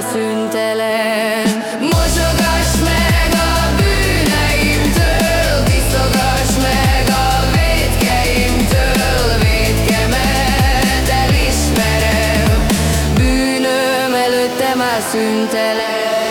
szüntelen Mosogass meg a bűneimtől Viszogass meg a védkeimtől Védkemet elismerem. Bűnöm előttem már szüntelen